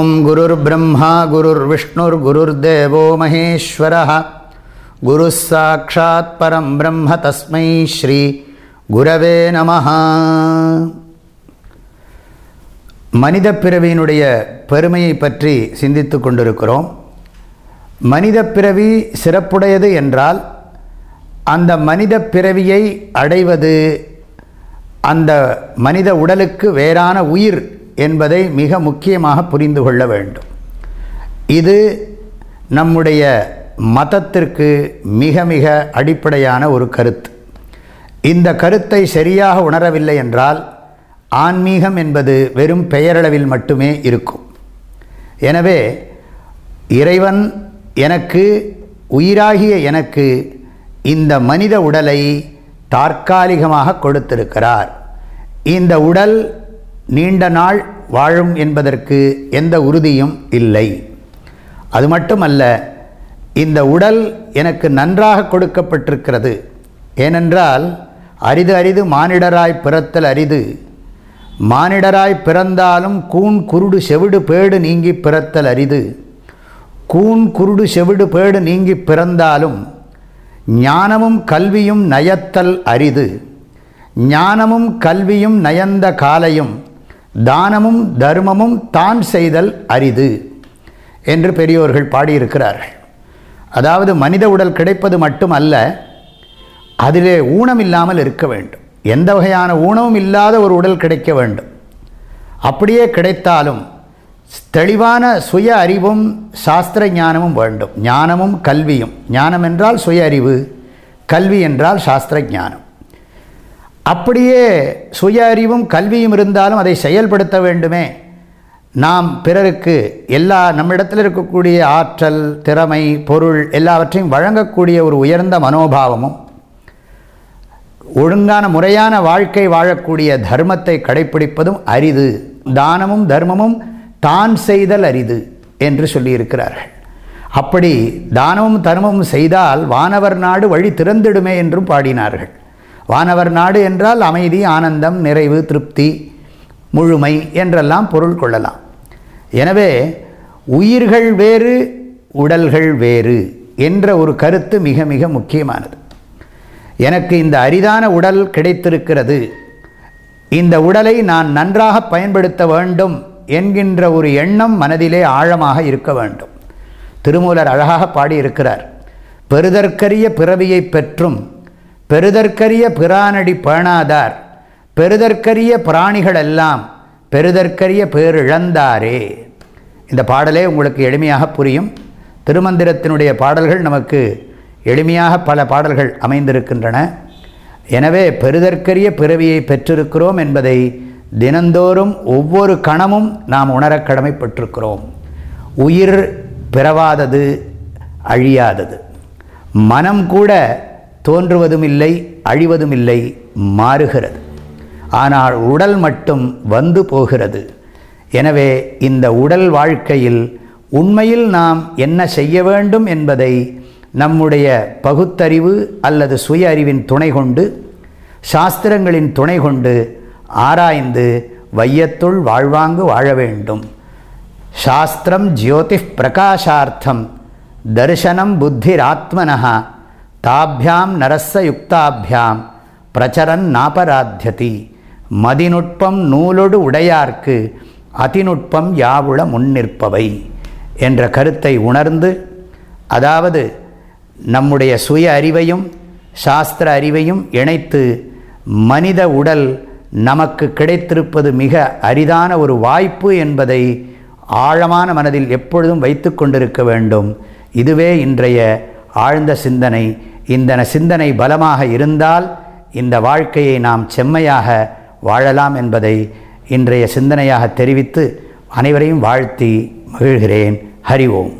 ஓம் குருர் பிரம்மா குருர் விஷ்ணுர் குருர் தேவோ மகேஸ்வர குரு சாட்சாத் பரம் பிரம்ம தஸ்மை ஸ்ரீ குரவே நம மனித பிறவியினுடைய பெருமையை பற்றி சிந்தித்து கொண்டிருக்கிறோம். மனித பிறவி சிறப்புடையது என்றால் அந்த மனித பிறவியை அடைவது அந்த மனித உடலுக்கு வேறான உயிர் என்பதை மிக முக்கியமாக புரிந்து கொள்ள வேண்டும். இது நம்முடைய மதத்திற்கு மிக மிக அடிப்படையான ஒரு கருத்து. இந்த கருத்தை சரியாக உணரவில்லை என்றால் ஆன்மீகம் என்பது வெறும் பெயரளவில் மட்டுமே இருக்கும். எனவே இறைவன் எனக்கு உயிராகிய எனக்கு இந்த மனித உடலை தற்காலிகமாக கொடுத்திருக்கிறார். இந்த உடல் நீண்ட நாள் வாழும் என்பதற்கு எந்த உறுதியும் இல்லை. அது மட்டுமல்ல இந்த உடல் எனக்கு நன்றாக கொடுக்கப்பட்டிருக்கிறது. ஏனென்றால் அரிது அரிது மானிடராய் பிறத்தல் அரிது. மானிடராய் பிறந்தாலும் கூன் குருடு செவிடு பேடு நீங்கி பிறத்தல் அரிது. கூன் குருடு செவிடு பேடு நீங்கி பிறந்தாலும் ஞானமும் கல்வியும் நயத்தல் அரிது. ஞானமும் கல்வியும் நயந்த காலையும் தானமும் தர்மமும் தான் செய்தல் அரிது என்று பெரியோர்கள் பாடியிருக்கிறார்கள். அதாவது மனித உடல் கிடைப்பது மட்டுமல்ல அதிலே ஊனம் இல்லாமல் இருக்க வேண்டும். எந்த வகையான ஊனமும் இல்லாத ஒரு உடல் கிடைக்க வேண்டும். அப்படியே கிடைத்தாலும் தெளிவான சுய அறிவும் சாஸ்திர ஞானமும் வேண்டும். ஞானமும் கல்வியும். ஞானம் என்றால் சுய அறிவு கல்வி என்றால் சாஸ்திர ஞானம். அப்படியே சுய அறிவும் கல்வியும் இருந்தாலும் அதை செயல்படுத்த வேண்டுமே. நாம் பிறருக்கு எல்லா நம்மிடத்தில் இருக்கக்கூடிய ஆற்றல் திறமை பொருள் எல்லாவற்றையும் வழங்கக்கூடிய ஒரு உயர்ந்த மனோபாவமும் ஒழுங்கான முறையான வாழ்க்கை வாழக்கூடிய தர்மத்தை கடைப்பிடிப்பதும் அரிது. தானமும் தர்மமும் தான் செய்தல் அரிது என்று சொல்லியிருக்கிறார்கள். அப்படி தானமும் தர்மமும் செய்தால் வானவர் நாடு வழி திறந்திடுமே என்றும் பாடினார்கள். வானவர் நாடு என்றால் அமைதி ஆனந்தம் நிறைவு திருப்தி முழுமை என்றெல்லாம் பொருள் கொள்ளலாம். எனவே உயிர்கள் வேறு உடல்கள் வேறு என்ற ஒரு கருத்து மிக மிக முக்கியமானது. எனக்கு இந்த அரிதான உடல் கிடைத்திருக்கிறது. இந்த உடலை நான் நன்றாக பயன்படுத்த வேண்டும் என்கின்ற ஒரு எண்ணம் மனதிலே ஆழமாக இருக்க வேண்டும். திருமூலர் அழகாக பாடியிருக்கிறார் பெருதற்கரிய பிறவியை பெற்றும் பெருதற்கரிய பிரானடி பேணாதார் பெருதற்கரிய பிராணிகளெல்லாம் பெருதற்கரிய பேரிழந்தாரே. இந்த பாடலே உங்களுக்கு எளிமையாக புரியும். திருமந்திரத்தினுடைய பாடல்கள் நமக்கு எளிமையாக பல பாடல்கள் அமைந்திருக்கின்றன. எனவே பெருதற்கரிய பிறவியை பெற்றிருக்கிறோம் என்பதை தினந்தோறும் ஒவ்வொரு கணமும் நாம் உணர கடமைப்பட்டிருக்கிறோம். உயிர் பிறவாதது அழியாதது. மனம் கூட தோன்றுவதும் இல்லை அழிவதும் இல்லை மாறுகிறது. ஆனால் உடல் மட்டும் வந்து போகிறது. எனவே இந்த உடல் வாழ்க்கையில் உண்மையில் நாம் என்ன செய்ய வேண்டும் என்பதை நம்முடைய பகுத்தறிவு அல்லது சுய அறிவின் துணை கொண்டு சாஸ்திரங்களின் துணை கொண்டு ஆராய்ந்து வையத்துள் வாழ்வாங்கு வாழ வேண்டும். சாஸ்திரம் ஜோதிஷ் பிரகாஷார்த்தம் தரிசனம் புத்திராத்மனஹா. தாபியாம் நரச யுக்தாபியாம் பிரச்சரன் நாபராத்தியதி மதிநுட்பம் நூலொடு உடையார்க்கு அதிநுட்பம் யாவுள முன்னிற்பவை என்ற கருத்தை உணர்ந்து அதாவது நம்முடைய சுய அறிவையும் சாஸ்திர அறிவையும் இணைத்து மனித உடல் நமக்கு கிடைத்திருப்பது மிக அரிதான ஒரு வாய்ப்பு என்பதை ஆழமான மனதில் எப்பொழுதும் வைத்து கொண்டிருக்க வேண்டும். இதுவே இன்றைய ஆழ்ந்த சிந்தனை இந்த சிந்தனை பலமாக இருந்தால் இந்த வாழ்க்கையை நாம் செம்மையாக வாழலாம் என்பதை இன்றைய சிந்தனையாக தெரிவித்து அனைவரையும் வாழ்த்தி மகிழ்கிறேன். ஹரி ஓம்.